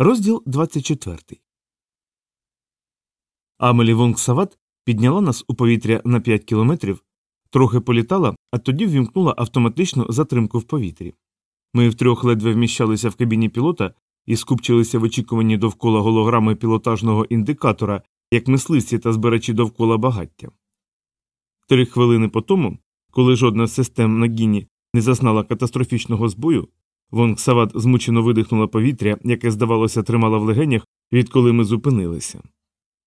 Розділ 24. Амелі Вонгсават підняла нас у повітря на 5 кілометрів, трохи політала, а тоді ввімкнула автоматичну затримку в повітрі. Ми втрьох ледве вміщалися в кабіні пілота і скупчилися в очікуванні довкола голограми пілотажного індикатора, як мисливці та збирачі довкола багаття. Три хвилини по тому, коли жодна з систем на Гіні не зазнала катастрофічного збою, Вонгсават змучено видихнула повітря, яке, здавалося, тримала в легенях, відколи ми зупинилися.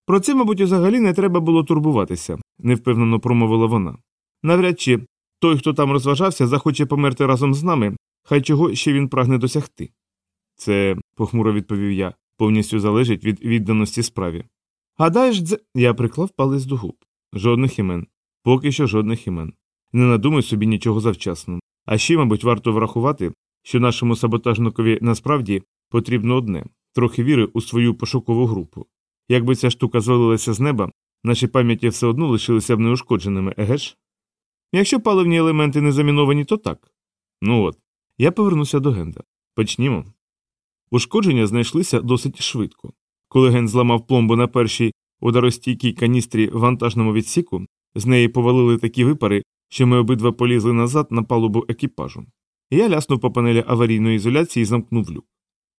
Про це, мабуть, взагалі не треба було турбуватися, невпевнено промовила вона. Навряд чи той, хто там розважався, захоче померти разом з нами, хай чого ще він прагне досягти. Це, похмуро відповів я, повністю залежить від відданості справі. Гадаєш, дзе. Я приклав палець до губ. Жодних імен. Поки що жодних імен. Не надумай собі нічого завчасно. А ще, мабуть, варто врахувати, що нашому саботажникові насправді потрібно одне трохи віри у свою пошукову групу. Якби ця штука звалилася з неба, наші пам'яті все одно лишилися б неушкодженими, еге ж? Якщо паливні елементи не заміновані, то так. Ну от, я повернуся до Генда. Почнімо. Ушкодження знайшлися досить швидко. Коли Ген зламав пломбу на першій ударостійкій каністрі в вантажному відсіку, з неї повалили такі випари, що ми обидва полізли назад на палубу екіпажу. Я ляснув по панелі аварійної ізоляції і замкнув люк.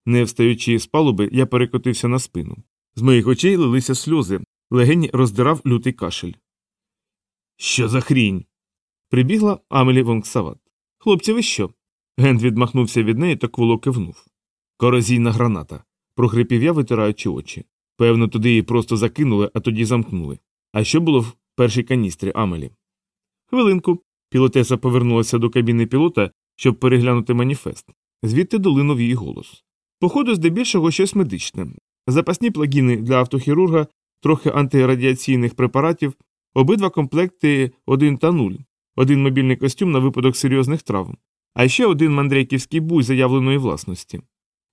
Не встаючи з палуби, я перекотився на спину. З моїх очей лилися сльози, легені роздирав лютий кашель. Що за хрінь? Прибігла Амелі Вонгсават. Хлопці, ви що? Гент відмахнувся від неї та кволо кивнув. Корозійна граната. прохрипів я, витираючи очі. Певно, туди її просто закинули, а тоді замкнули. А що було в першій каністрі Амелі? Хвилинку. Пілотеса повернулася до кабіни пілота, щоб переглянути маніфест. Звідти долинув її голос. Походу, здебільшого щось медичне. Запасні плагіни для автохірурга, трохи антирадіаційних препаратів, обидва комплекти 1 та 0, один мобільний костюм на випадок серйозних травм, а ще один мандрейківський буй заявленої власності.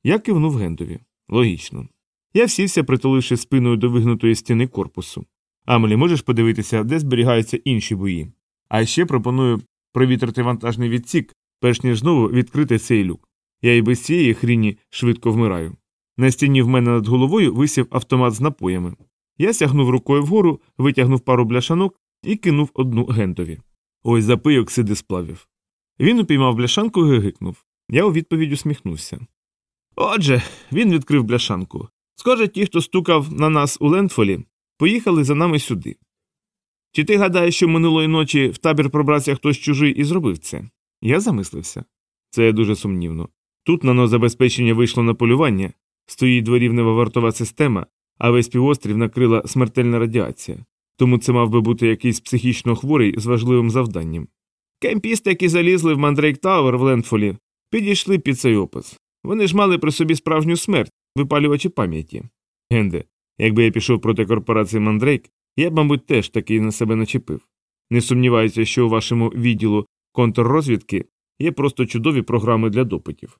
Я кивнув гендові. Логічно. Я сівся, притуливши спиною до вигнутої стіни корпусу. Амелі, можеш подивитися, де зберігаються інші бої. А ще пропоную провітрити вантажний відсік, перш ніж знову відкрити цей люк. Я і без цієї хріні швидко вмираю. На стіні в мене над головою висів автомат з напоями. Я сягнув рукою вгору, витягнув пару бляшанок і кинув одну гентові. Ось запийок сиди сплавів. Він упіймав бляшанку і гигикнув. Я у відповідь усміхнувся. Отже, він відкрив бляшанку. Схоже, ті, хто стукав на нас у Лендфолі, поїхали за нами сюди. Чи ти гадаєш, що минулої ночі в табір пробрався хтось чужий і зробив це? Я замислився. Це дуже сумнівно. Тут нанозабезпечення вийшло на полювання, стоїть дворівнева вартова система, а весь півострів накрила смертельна радіація, тому це мав би бути якийсь психічно хворий з важливим завданням. Кемпісти, які залізли в Мандрейк Тауер в Лендфолі, підійшли під цей опис. Вони ж мали при собі справжню смерть, випалювачі пам'яті. Генде, якби я пішов проти корпорації Мандрейк, я б, мабуть, теж такий на себе начепив. Не сумніваюся, що у вашому відділу контррозвідки є просто чудові програми для допитів.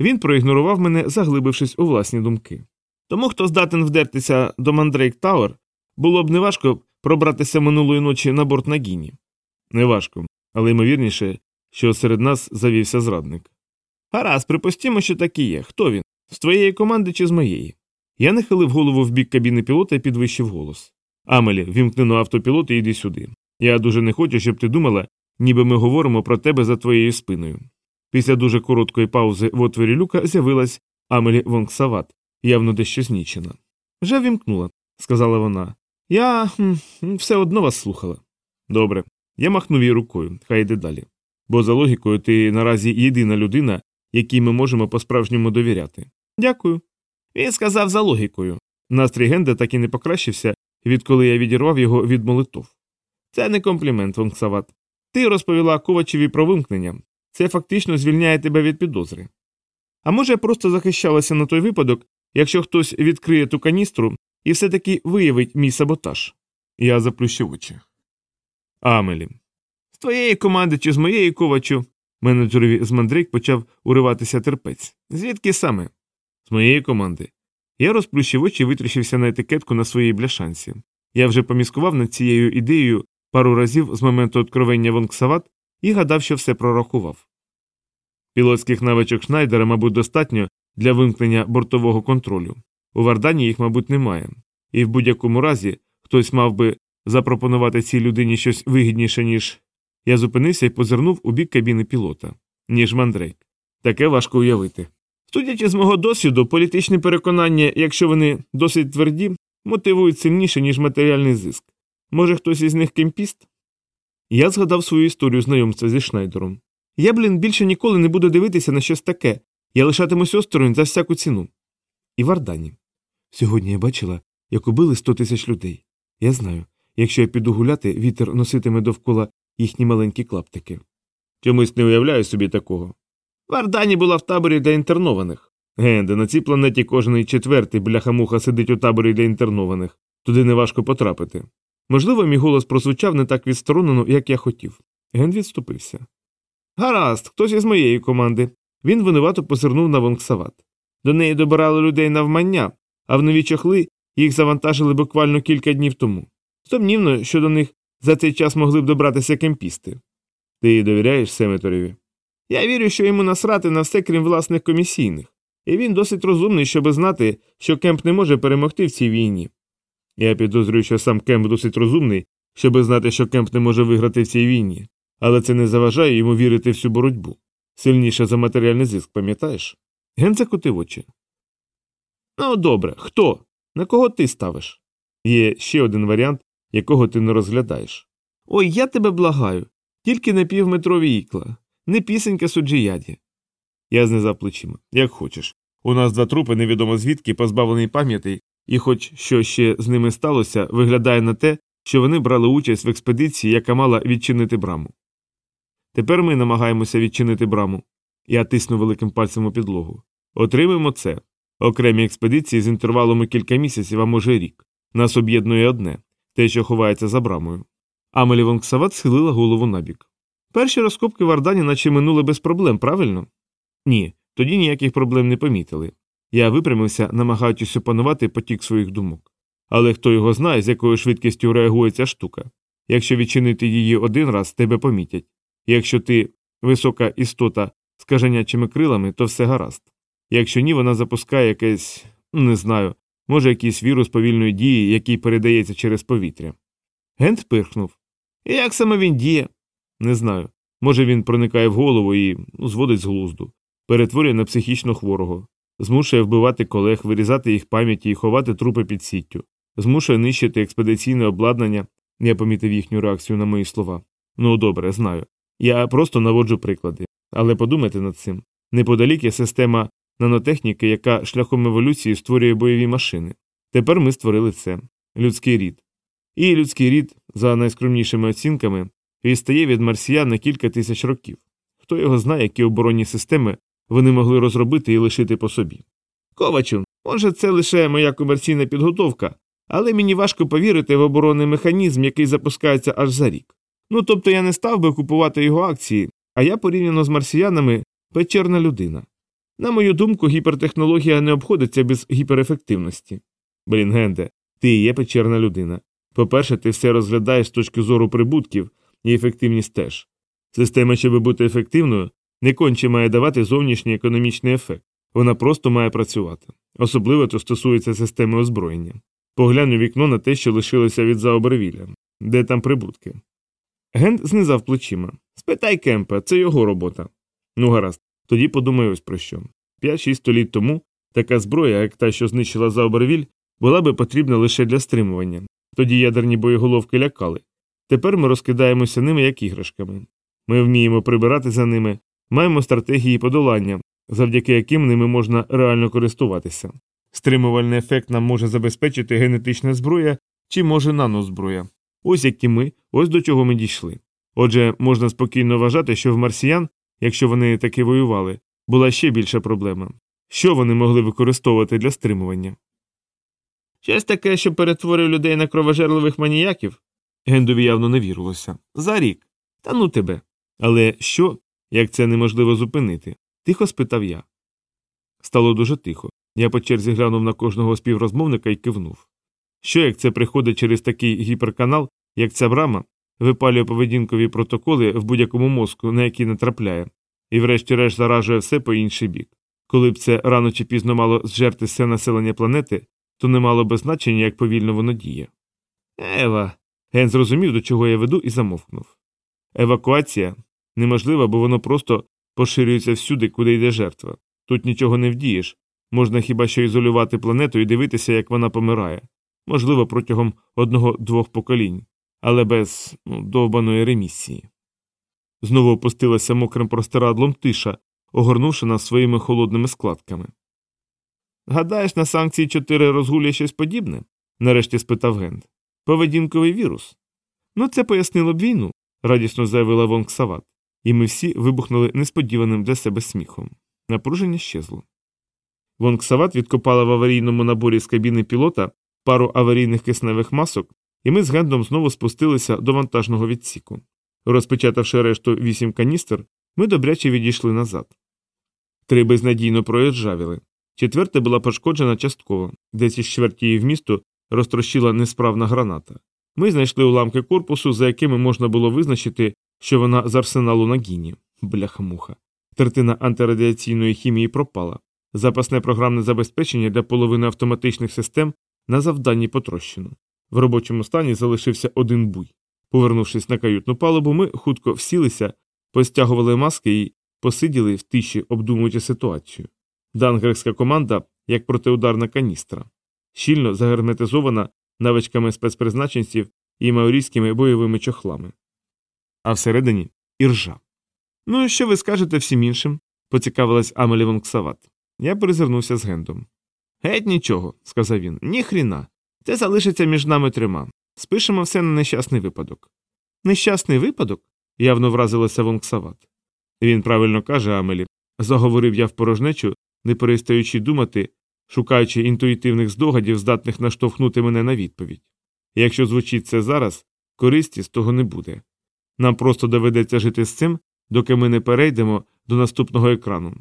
Він проігнорував мене, заглибившись у власні думки. Тому, хто здатен вдертися до Мандрейк Тауер, було б неважко пробратися минулої ночі на борт Нагіні. Неважко, але ймовірніше, що серед нас завівся зрадник. Гаразд, припустімо, що так і є. Хто він? З твоєї команди чи з моєї? Я нахилив голову в бік кабіни пілота і підвищив голос. Амелі, вімкни на автопілот і йди сюди. Я дуже не хочу, щоб ти думала, ніби ми говоримо про тебе за твоєю спиною. Після дуже короткої паузи в отворі люка з'явилась Амелі Вонгсават, явно дещо знічена. Вже вімкнула, сказала вона. Я все одно вас слухала. Добре. Я махнув їй рукою, хай йде далі. Бо за логікою ти наразі єдина людина, якій ми можемо по-справжньому довіряти. Дякую. Він сказав за логікою. Настрій Генда так і не покращився, відколи я відірвав його від молитов. Це не комплімент, Вонгсават. Ти розповіла Ковачеві про вимкнення. Це фактично звільняє тебе від підозри. А може, я просто захищалася на той випадок, якщо хтось відкриє ту каністру і все таки виявить мій саботаж. Я заплющив очі. Амелі. З твоєї команди чи з моєї ковачу. Менеджерові з мандрейк почав уриватися терпець. Звідки саме? З моєї команди. Я розплющив очі і витріщився на етикетку на своїй бляшанці. Я вже поміскував над цією ідеєю пару разів з моменту откровення Вонгсават і гадав, що все прорахував. Пілотських навичок Шнайдера, мабуть, достатньо для вимкнення бортового контролю. У Вардані їх, мабуть, немає. І в будь-якому разі хтось мав би запропонувати цій людині щось вигідніше, ніж. Я зупинився і позирнув у бік кабіни пілота, ніж мандрейк. Таке важко уявити. Судячи з мого досвіду, політичні переконання, якщо вони досить тверді, мотивують сильніше, ніж матеріальний зиск. Може, хтось із них кемпіст? Я згадав свою історію знайомства зі Шнайдером. Я, блін, більше ніколи не буду дивитися на щось таке. Я лишатимусь осторонь за всяку ціну. І Вардані. Сьогодні я бачила, як убили сто тисяч людей. Я знаю, якщо я піду гуляти, вітер носитиме довкола їхні маленькі клаптики. Чомусь не уявляю собі такого. Вардані була в таборі для інтернованих. Генде, на цій планеті кожний четвертий бляха-муха сидить у таборі для інтернованих. Туди неважко потрапити. Можливо, мій голос прозвучав не так відсторонено, як я хотів. Генд відступився. Гаразд, хтось із моєї команди. Він винувато позирнув на Вонксават. До неї добирали людей навмання, а в нові чохли їх завантажили буквально кілька днів тому. Сумнівно, що до них за цей час могли б добратися кемпісти. Ти довіряєш Семеторові? Я вірю, що йому насрати на все, крім власних комісійних, і він досить розумний, щоб знати, що Кемп не може перемогти в цій війні. Я підозрюю, що сам Кемп досить розумний, щоб знати, що Кемп не може виграти в цій війні, але це не заважає йому вірити в цю боротьбу. Сильніше за матеріальний зиск, пам'ятаєш? Генд закотив очі. Ну, добре, хто? На кого ти ставиш? Є ще один варіант, якого ти не розглядаєш. Ой, я тебе благаю. Тільки не півметрові ікла, не пісенька Суджияді. Я знизав плечима. Як хочеш. У нас два трупи, невідомо звідки, позбавлені пам'яті, і хоч що ще з ними сталося, виглядає на те, що вони брали участь в експедиції, яка мала відчинити браму. Тепер ми намагаємося відчинити браму. Я тисну великим пальцем у підлогу. Отримаємо це. Окремі експедиції з інтервалом кілька місяців, а може рік. Нас об'єднує одне те, що ховається за брамою. Амелі Вонксават схилила голову набік. Перші розкопки в Ардані наче минули без проблем, правильно? Ні, тоді ніяких проблем не помітили. Я випрямився, намагаючись опанувати потік своїх думок. Але хто його знає, з якою швидкістю реагує ця штука. Якщо відчинити її один раз, тебе помітять. Якщо ти висока істота з кажанячими крилами, то все гаразд. Якщо ні, вона запускає якесь, не знаю, може, якийсь вірус повільної дії, який передається через повітря. Гент пирхнув. Як саме він діє? Не знаю. Може, він проникає в голову і зводить з глузду, перетворює на психічно хворого, змушує вбивати колег, вирізати їх пам'яті і ховати трупи під сіттю, змушує нищити експедиційне обладнання, я помітив їхню реакцію на мої слова. Ну, добре, знаю. Я просто наводжу приклади. Але подумайте над цим. Неподалік є система нанотехніки, яка шляхом еволюції створює бойові машини. Тепер ми створили це людський рід. І людський рід, за найскромнішими оцінками, відстає від марсіян на кілька тисяч років. Хто його знає, які оборонні системи вони могли розробити і лишити по собі. Ковачу, може, це лише моя комерційна підготовка, але мені важко повірити в оборонний механізм, який запускається аж за рік. Ну тобто я не став би купувати його акції, а я порівняно з марсіянами печерна людина. На мою думку, гіпертехнологія не обходиться без гіперефективності. Блін, Генде, ти і є печерна людина. По-перше, ти все розглядаєш з точки зору прибутків і ефективність теж. Система, щоб бути ефективною, не конче має давати зовнішній економічний ефект, вона просто має працювати. Особливо це стосується системи озброєння. Поглянь у вікно на те, що лишилося від Заобервіля. Де там прибутки? Гент знизав плечима. Спитай Кемпа, це його робота. Ну, гаразд, тоді подумай ось про що. П'ять-шість століть тому така зброя, як та, що знищила Заобервіль, була би потрібна лише для стримування. Тоді ядерні боєголовки лякали. Тепер ми розкидаємося ними як іграшками. Ми вміємо прибирати за ними, маємо стратегії подолання, завдяки яким ними можна реально користуватися. Стримувальний ефект нам може забезпечити генетична зброя чи може нанозброя. Ось які ми, ось до чого ми дійшли. Отже, можна спокійно вважати, що в марсіян, якщо вони таки воювали, була ще більша проблема. Що вони могли використовувати для стримування? Щось таке, що перетворює людей на кровожерливих маніяків? Гендові явно не вірилося. За рік. Та ну тебе. Але що, як це неможливо зупинити? тихо спитав я. Стало дуже тихо. Я по черзі глянув на кожного співрозмовника і кивнув. Що як це приходить через такий гіперканал, як ця брама, випалює поведінкові протоколи в будь-якому мозку, на який натрапляє, і врешті-решт заражує все по інший бік. Коли б це рано чи пізно мало зжерти все населення планети, то не мало би значення, як повільно воно діє. Ева. Ген зрозумів, до чого я веду, і замовкнув. Евакуація неможлива, бо воно просто поширюється всюди, куди йде жертва. Тут нічого не вдієш. Можна хіба що ізолювати планету і дивитися, як вона помирає. Можливо, протягом одного-двох поколінь, але без ну, довбаної ремісії. Знову опустилася мокрим простирадлом тиша, огорнувши нас своїми холодними складками. Гадаєш, на санкції 4 розгуляє щось подібне? нарешті спитав Гент. Поведінковий вірус. Ну, це пояснило б війну, радісно заявила Вонг Сават, і ми всі вибухнули несподіваним для себе сміхом. Напруження щезло. Вонг Сават відкопала в аварійному наборі з кабіни пілота пару аварійних кисневих масок, і ми з Гендом знову спустилися до вантажного відсіку. Розпечатавши решту вісім каністр, ми добряче відійшли назад. Три безнадійно проїжджавіли. Четверта була пошкоджена частково, десь із чвертії в місту розтрощила несправна граната. Ми знайшли уламки корпусу, за якими можна було визначити, що вона з арсеналу на гіні. Бляха-муха. Третина антирадіаційної хімії пропала. Запасне програмне забезпечення для половини автоматичних систем на завданні потрощено. В робочому стані залишився один буй. Повернувшись на каютну палубу, ми хутко всілися, постягували маски і посиділи в тиші, обдумуючи ситуацію. Дангерська команда як протиударна каністра, щільно загерметизована навичками спецпризначенців і маорійськими бойовими чохлами. А всередині іржа. Ну і що ви скажете всім іншим? поцікавилась Амелі Вонксават. Я перезирнувся з гендом. Геть нічого, сказав він. Ніхріна. Це залишиться між нами трьома. Спишемо все на нещасний випадок. Нещасний випадок? явно вразилася Вонксават. Він правильно каже, Амелі, заговорив я в порожнечу, не перестаючи думати, шукаючи інтуїтивних здогадів, здатних наштовхнути мене на відповідь. Якщо звучить це зараз, користі з того не буде. Нам просто доведеться жити з цим, доки ми не перейдемо до наступного екрану.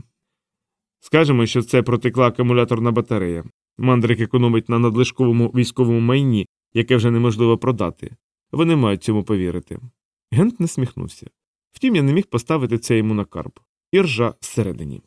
Скажемо, що це протекла акумуляторна батарея. Мандрик економить на надлишковому військовому майні, яке вже неможливо продати. Вони мають цьому повірити. Гент не сміхнувся. Втім, я не міг поставити це йому на карп. Іржа всередині.